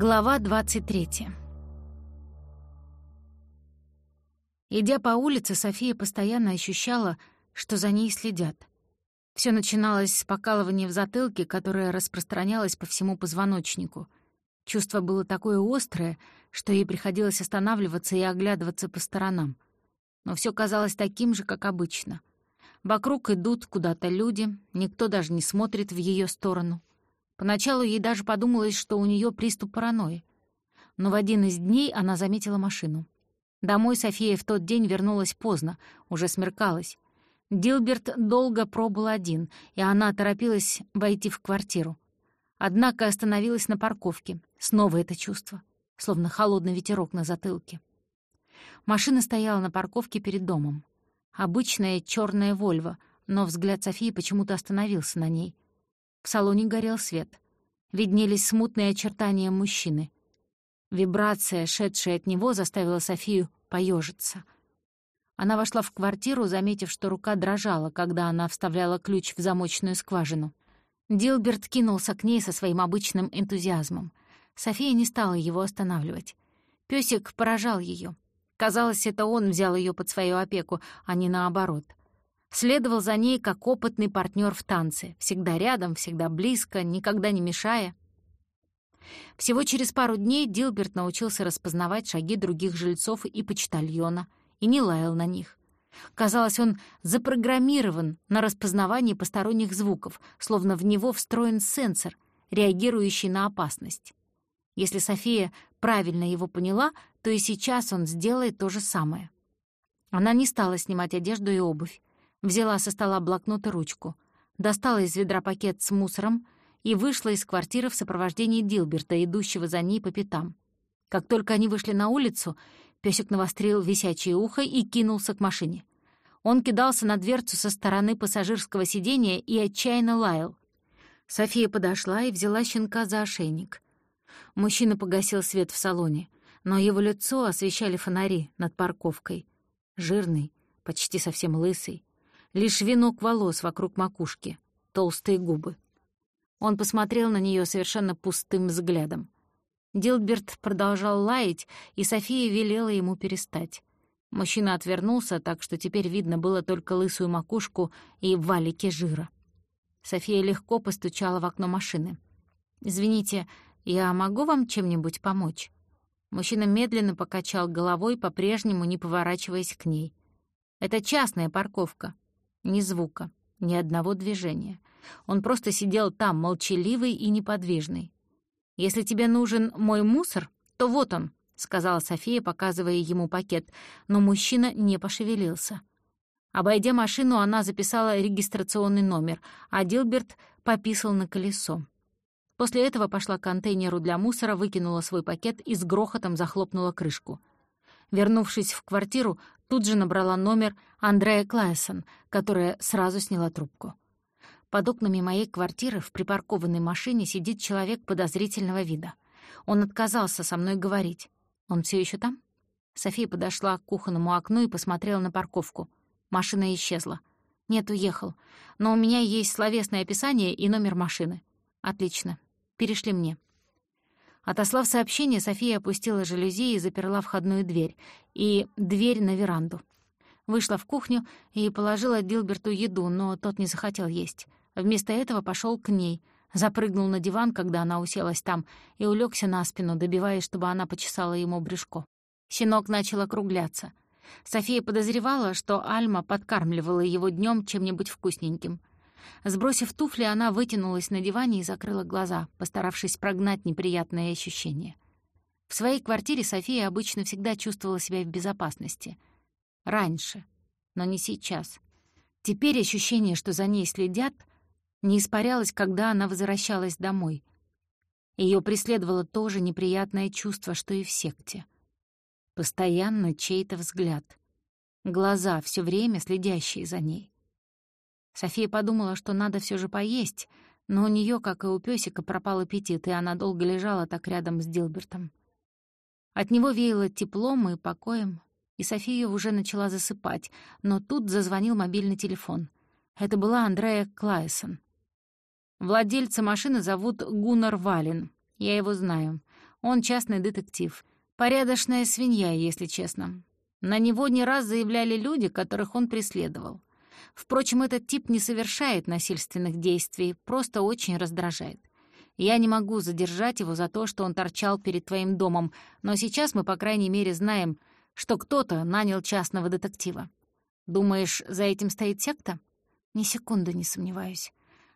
Глава 23 Идя по улице, София постоянно ощущала, что за ней следят. Все начиналось с покалывания в затылке, которое распространялось по всему позвоночнику. Чувство было такое острое, что ей приходилось останавливаться и оглядываться по сторонам. Но все казалось таким же, как обычно. Вокруг идут куда-то люди, никто даже не смотрит в ее сторону. Поначалу ей даже подумалось, что у нее приступ паранойи. Но в один из дней она заметила машину. Домой София в тот день вернулась поздно, уже смеркалось. Дилберт долго пробыл один, и она торопилась войти в квартиру. Однако остановилась на парковке. Снова это чувство, словно холодный ветерок на затылке. Машина стояла на парковке перед домом. Обычная черная «Вольво», но взгляд Софии почему-то остановился на ней — в салоне горел свет. Виднелись смутные очертания мужчины. Вибрация, шедшая от него, заставила Софию поежиться. Она вошла в квартиру, заметив, что рука дрожала, когда она вставляла ключ в замочную скважину. Дилберт кинулся к ней со своим обычным энтузиазмом. София не стала его останавливать. Пёсик поражал её. Казалось, это он взял её под свою опеку, а не наоборот. Следовал за ней как опытный партнер в танце, всегда рядом, всегда близко, никогда не мешая. Всего через пару дней Дилберт научился распознавать шаги других жильцов и почтальона, и не лаял на них. Казалось, он запрограммирован на распознавание посторонних звуков, словно в него встроен сенсор, реагирующий на опасность. Если София правильно его поняла, то и сейчас он сделает то же самое. Она не стала снимать одежду и обувь. Взяла со стола блокнот и ручку, достала из ведра пакет с мусором и вышла из квартиры в сопровождении Дилберта, идущего за ней по пятам. Как только они вышли на улицу, песик навострил висячее ухо и кинулся к машине. Он кидался на дверцу со стороны пассажирского сиденья и отчаянно лаял. София подошла и взяла щенка за ошейник. Мужчина погасил свет в салоне, но его лицо освещали фонари над парковкой. Жирный, почти совсем лысый, лишь венок волос вокруг макушки, толстые губы. Он посмотрел на нее совершенно пустым взглядом. Дилберт продолжал лаять, и София велела ему перестать. Мужчина отвернулся, так что теперь видно было только лысую макушку и валики жира. София легко постучала в окно машины. «Извините, я могу вам чем-нибудь помочь?» Мужчина медленно покачал головой, по-прежнему не поворачиваясь к ней. «Это частная парковка. Ни звука, ни одного движения. Он просто сидел там, молчаливый и неподвижный. «Если тебе нужен мой мусор, то вот он», — сказала София, показывая ему пакет, но мужчина не пошевелился. Обойдя машину, она записала регистрационный номер, а Дилберт пописал на колесо. После этого пошла к контейнеру для мусора, выкинула свой пакет и с грохотом захлопнула крышку. Вернувшись в квартиру, тут же набрала номер Андрея Клайсон, которая сразу сняла трубку. Под окнами моей квартиры в припаркованной машине сидит человек подозрительного вида. Он отказался со мной говорить. Он все еще там? София подошла к кухонному окну и посмотрела на парковку. Машина исчезла. Нет, уехал. Но у меня есть словесное описание и номер машины. Отлично. Перешли мне. Отослав сообщение, София опустила жалюзи и заперла входную дверь и дверь на веранду. Вышла в кухню и положила Дилберту еду, но тот не захотел есть. Вместо этого пошел к ней, запрыгнул на диван, когда она уселась там, и улегся на спину, добиваясь, чтобы она почесала ему брюшко. Щенок начал округляться. София подозревала, что Альма подкармливала его днем чем-нибудь вкусненьким. Сбросив туфли, она вытянулась на диване и закрыла глаза, постаравшись прогнать неприятные ощущения. В своей квартире София обычно всегда чувствовала себя в безопасности. Раньше, но не сейчас. Теперь ощущение, что за ней следят, не испарялось, когда она возвращалась домой. Ее преследовало то же неприятное чувство, что и в секте. Постоянно чей-то взгляд. Глаза, все время следящие за ней. София подумала, что надо все же поесть, но у нее, как и у песика, пропал аппетит, и она долго лежала так рядом с Дилбертом. От него веяло теплом и покоем, и София уже начала засыпать, но тут зазвонил мобильный телефон. Это была Андрея Клайсон. Владельца машины зовут Гуннар Валин. Я его знаю. Он частный детектив. Порядочная свинья, если честно. На него не раз заявляли люди, которых он преследовал. Впрочем, этот тип не совершает насильственных действий, просто очень раздражает. Я не могу задержать его за то, что он торчал перед твоим домом, но сейчас мы, по крайней мере, знаем, что кто-то нанял частного детектива. Думаешь, за этим стоит секта? Ни секунды не сомневаюсь.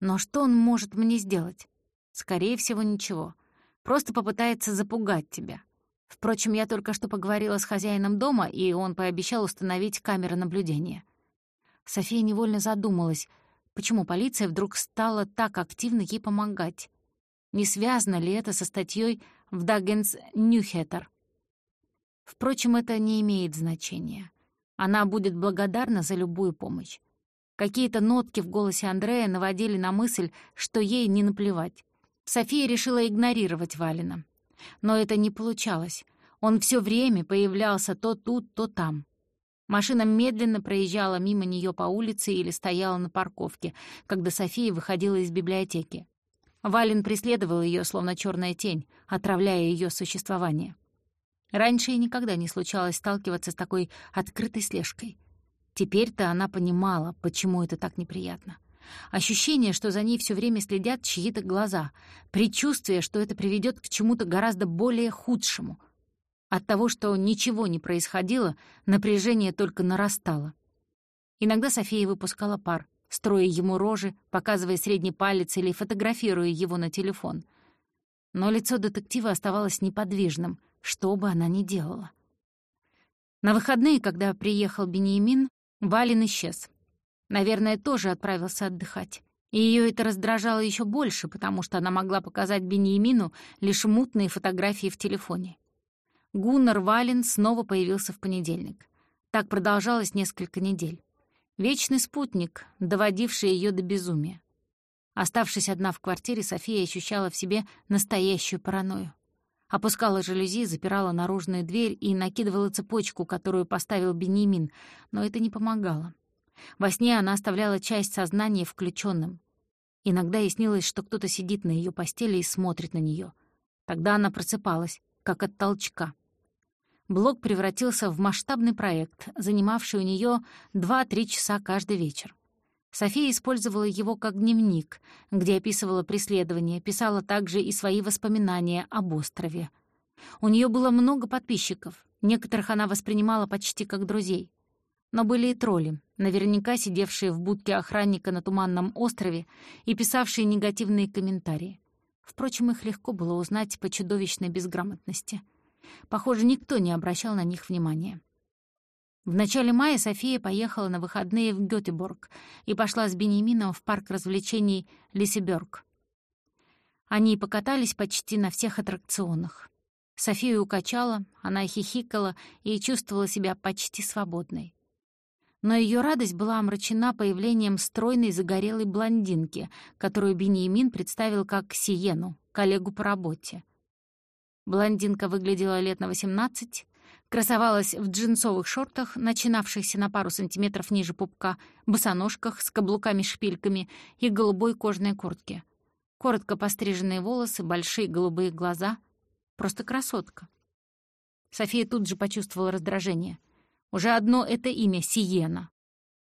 Но что он может мне сделать? Скорее всего, ничего. Просто попытается запугать тебя. Впрочем, я только что поговорила с хозяином дома, и он пообещал установить камеры наблюдения. София невольно задумалась, почему полиция вдруг стала так активно ей помогать. Не связано ли это со статьей в Даггенс Нюхеттер? Впрочем, это не имеет значения. Она будет благодарна за любую помощь. Какие-то нотки в голосе Андрея наводили на мысль, что ей не наплевать. София решила игнорировать Валина. Но это не получалось. Он все время появлялся то тут, то там. Машина медленно проезжала мимо нее по улице или стояла на парковке, когда София выходила из библиотеки. Валин преследовал ее, словно черная тень, отравляя ее существование. Раньше ей никогда не случалось сталкиваться с такой открытой слежкой. Теперь-то она понимала, почему это так неприятно. Ощущение, что за ней все время следят чьи-то глаза, предчувствие, что это приведет к чему-то гораздо более худшему. От того, что ничего не происходило, напряжение только нарастало. Иногда София выпускала пар, строя ему рожи, показывая средний палец или фотографируя его на телефон. Но лицо детектива оставалось неподвижным, что бы она ни делала. На выходные, когда приехал Бениамин, Валин исчез. Наверное, тоже отправился отдыхать. И её это раздражало еще больше, потому что она могла показать Бениамину лишь мутные фотографии в телефоне. Гуннар Валин снова появился в понедельник. Так продолжалось несколько недель. Вечный спутник, доводивший ее до безумия. Оставшись одна в квартире, София ощущала в себе настоящую паранойю. Опускала жалюзи, запирала наружную дверь и накидывала цепочку, которую поставил Бенемин, но это не помогало. Во сне она оставляла часть сознания включенным. Иногда ей снилось, что кто-то сидит на ее постели и смотрит на нее. Тогда она просыпалась, как от толчка. Блог превратился в масштабный проект, занимавший у нее 2-3 часа каждый вечер. София использовала его как дневник, где описывала преследование, писала также и свои воспоминания об острове. У нее было много подписчиков, некоторых она воспринимала почти как друзей. Но были и тролли, наверняка сидевшие в будке охранника на Туманном острове и писавшие негативные комментарии. Впрочем, их легко было узнать по чудовищной безграмотности — Похоже, никто не обращал на них внимания. В начале мая София поехала на выходные в Гётеборг и пошла с Бенемином в парк развлечений Лисеберг. Они покатались почти на всех аттракционах. Софию укачала, она хихикала и чувствовала себя почти свободной. Но ее радость была омрачена появлением стройной загорелой блондинки, которую Бенемин представил как Сиену, коллегу по работе. Блондинка выглядела лет на 18, красовалась в джинсовых шортах, начинавшихся на пару сантиметров ниже пупка, босоножках с каблуками-шпильками и голубой кожаной куртке. Коротко постриженные волосы, большие голубые глаза. Просто красотка. София тут же почувствовала раздражение. Уже одно это имя — Сиена.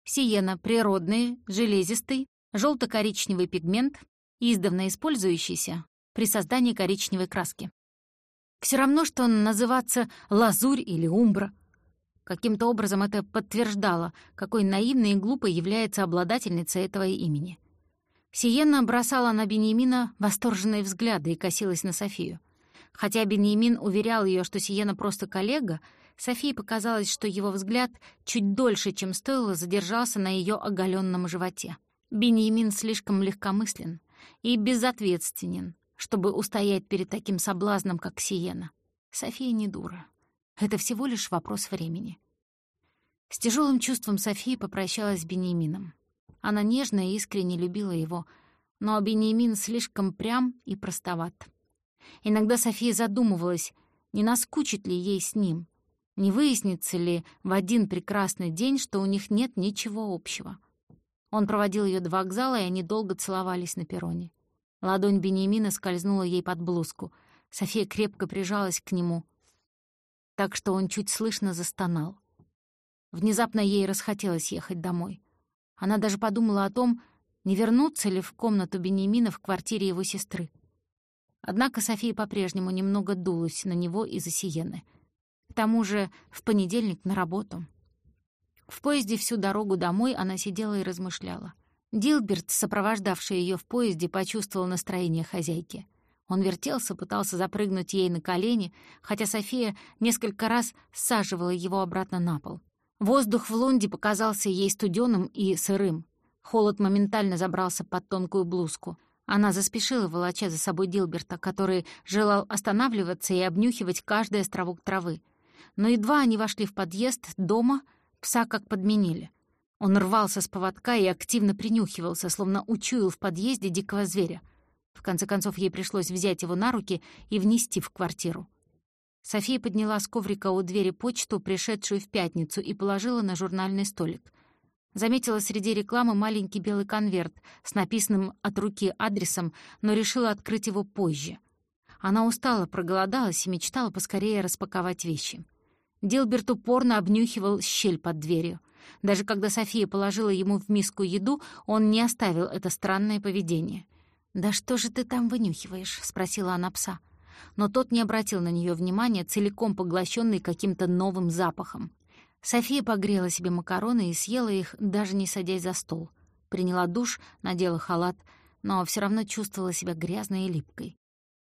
Сиена — природный, железистый, желто коричневый пигмент, издавна использующийся при создании коричневой краски. Все равно, что называться лазурь или умбра. Каким-то образом это подтверждало, какой наивной и глупой является обладательница этого имени. Сиенна бросала на Беньямина восторженные взгляды и косилась на Софию. Хотя Беньямин уверял ее, что Сиена просто коллега, Софии показалось, что его взгляд чуть дольше, чем стоило, задержался на ее оголенном животе. Беньямин слишком легкомыслен и безответственен, чтобы устоять перед таким соблазном, как Сиена. София не дура. Это всего лишь вопрос времени. С тяжелым чувством София попрощалась с Бенемином. Она нежно и искренне любила его, но Бенемин слишком прям и простоват. Иногда София задумывалась, не наскучит ли ей с ним, не выяснится ли в один прекрасный день, что у них нет ничего общего. Он проводил ее до вокзала, и они долго целовались на перроне. Ладонь Бениамина скользнула ей под блузку. София крепко прижалась к нему, так что он чуть слышно застонал. Внезапно ей расхотелось ехать домой. Она даже подумала о том, не вернуться ли в комнату Бенемина в квартире его сестры. Однако София по-прежнему немного дулась на него из-за Сиены. К тому же в понедельник на работу. В поезде всю дорогу домой она сидела и размышляла. Дилберт, сопровождавший ее в поезде, почувствовал настроение хозяйки. Он вертелся, пытался запрыгнуть ей на колени, хотя София несколько раз саживала его обратно на пол. Воздух в Лонде показался ей студеным и сырым. Холод моментально забрался под тонкую блузку. Она заспешила, волоча за собой Дилберта, который желал останавливаться и обнюхивать каждый островок травы. Но едва они вошли в подъезд дома, пса как подменили. Он рвался с поводка и активно принюхивался, словно учуял в подъезде дикого зверя. В конце концов, ей пришлось взять его на руки и внести в квартиру. София подняла с коврика у двери почту, пришедшую в пятницу, и положила на журнальный столик. Заметила среди рекламы маленький белый конверт с написанным от руки адресом, но решила открыть его позже. Она устала, проголодалась и мечтала поскорее распаковать вещи. Дилберт упорно обнюхивал щель под дверью. Даже когда София положила ему в миску еду, он не оставил это странное поведение. «Да что же ты там вынюхиваешь?» — спросила она пса но тот не обратил на нее внимания, целиком поглощенный каким-то новым запахом. София погрела себе макароны и съела их, даже не садясь за стол. Приняла душ, надела халат, но все равно чувствовала себя грязной и липкой.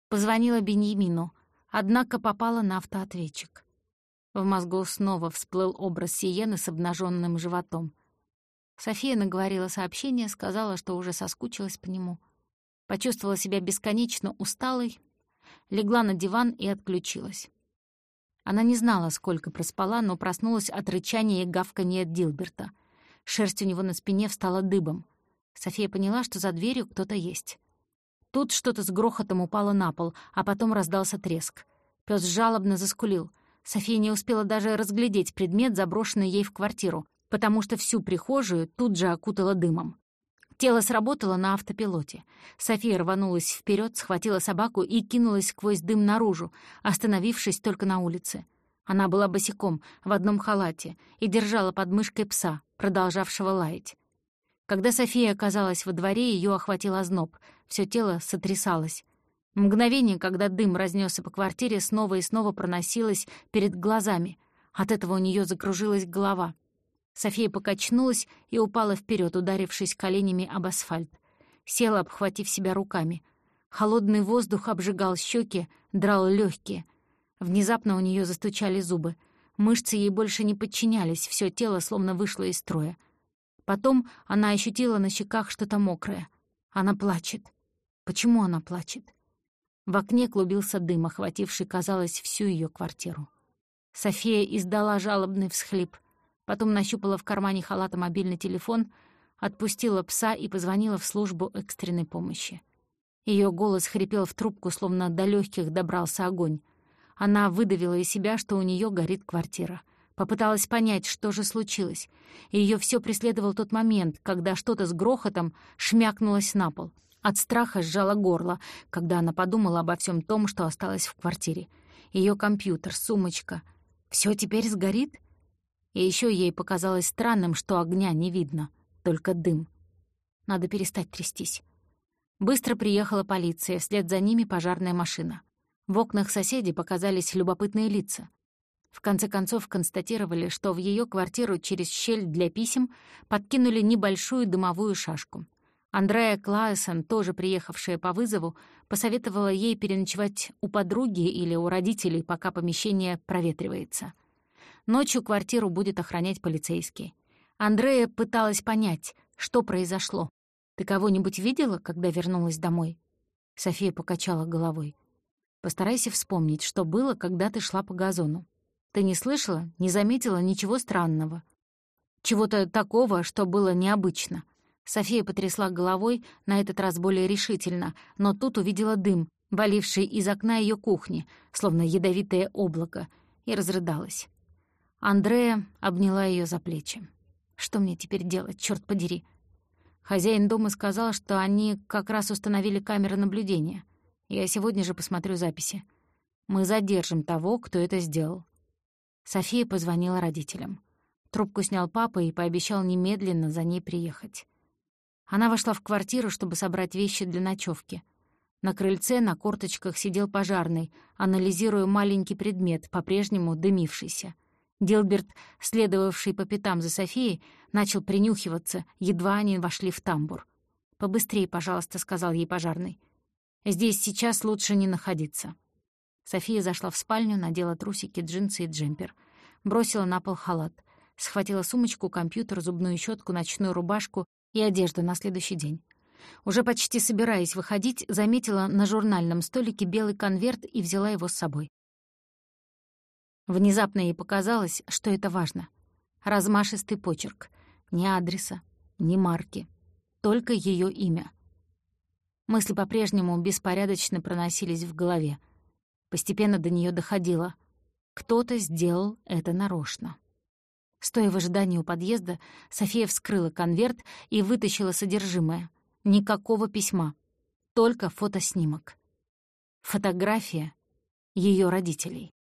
Позвонила Беньямину, однако попала на автоответчик. В мозгу снова всплыл образ Сиены с обнаженным животом. София наговорила сообщение, сказала, что уже соскучилась по нему. Почувствовала себя бесконечно усталой легла на диван и отключилась. Она не знала, сколько проспала, но проснулась от рычания и гавканья Дилберта. Шерсть у него на спине встала дыбом. София поняла, что за дверью кто-то есть. Тут что-то с грохотом упало на пол, а потом раздался треск. Пёс жалобно заскулил. София не успела даже разглядеть предмет, заброшенный ей в квартиру, потому что всю прихожую тут же окутала дымом. Тело сработало на автопилоте. София рванулась вперед, схватила собаку и кинулась сквозь дым наружу, остановившись только на улице. Она была босиком, в одном халате, и держала под мышкой пса, продолжавшего лаять. Когда София оказалась во дворе, ее охватил озноб, все тело сотрясалось. Мгновение, когда дым разнесся по квартире, снова и снова проносилось перед глазами. От этого у нее закружилась голова. София покачнулась и упала вперед, ударившись коленями об асфальт. Села, обхватив себя руками. Холодный воздух обжигал щеки, драл легкие. Внезапно у нее застучали зубы. Мышцы ей больше не подчинялись, все тело словно вышло из строя. Потом она ощутила на щеках что-то мокрое. Она плачет. Почему она плачет? В окне клубился дым, охвативший, казалось, всю ее квартиру. София издала жалобный всхлип. Потом нащупала в кармане халата мобильный телефон, отпустила пса и позвонила в службу экстренной помощи. Ее голос хрипел в трубку, словно до легких добрался огонь. Она выдавила из себя, что у нее горит квартира. Попыталась понять, что же случилось. Ее все преследовал тот момент, когда что-то с грохотом шмякнулось на пол. От страха сжала горло, когда она подумала обо всем том, что осталось в квартире. Ее компьютер, сумочка. Все теперь сгорит? И еще ей показалось странным, что огня не видно, только дым. Надо перестать трястись. Быстро приехала полиция, вслед за ними пожарная машина. В окнах соседей показались любопытные лица. В конце концов констатировали, что в ее квартиру через щель для писем подкинули небольшую дымовую шашку. Андрея Клаесон, тоже приехавшая по вызову, посоветовала ей переночевать у подруги или у родителей, пока помещение проветривается. Ночью квартиру будет охранять полицейский. Андрея пыталась понять, что произошло. «Ты кого-нибудь видела, когда вернулась домой?» София покачала головой. «Постарайся вспомнить, что было, когда ты шла по газону. Ты не слышала, не заметила ничего странного. Чего-то такого, что было необычно». София потрясла головой, на этот раз более решительно, но тут увидела дым, валивший из окна ее кухни, словно ядовитое облако, и разрыдалась. Андрея обняла ее за плечи. «Что мне теперь делать, черт подери?» Хозяин дома сказал, что они как раз установили камеры наблюдения. Я сегодня же посмотрю записи. Мы задержим того, кто это сделал». София позвонила родителям. Трубку снял папа и пообещал немедленно за ней приехать. Она вошла в квартиру, чтобы собрать вещи для ночевки. На крыльце на корточках сидел пожарный, анализируя маленький предмет, по-прежнему дымившийся. Дилберт, следовавший по пятам за Софией, начал принюхиваться, едва они вошли в тамбур. «Побыстрее, пожалуйста», — сказал ей пожарный. «Здесь сейчас лучше не находиться». София зашла в спальню, надела трусики, джинсы и джемпер. Бросила на пол халат. Схватила сумочку, компьютер, зубную щетку, ночную рубашку и одежду на следующий день. Уже почти собираясь выходить, заметила на журнальном столике белый конверт и взяла его с собой. Внезапно ей показалось, что это важно. Размашистый почерк. Ни адреса, ни марки. Только ее имя. Мысли по-прежнему беспорядочно проносились в голове. Постепенно до нее доходило. Кто-то сделал это нарочно. Стоя в ожидании у подъезда, София вскрыла конверт и вытащила содержимое. Никакого письма. Только фотоснимок. Фотография ее родителей.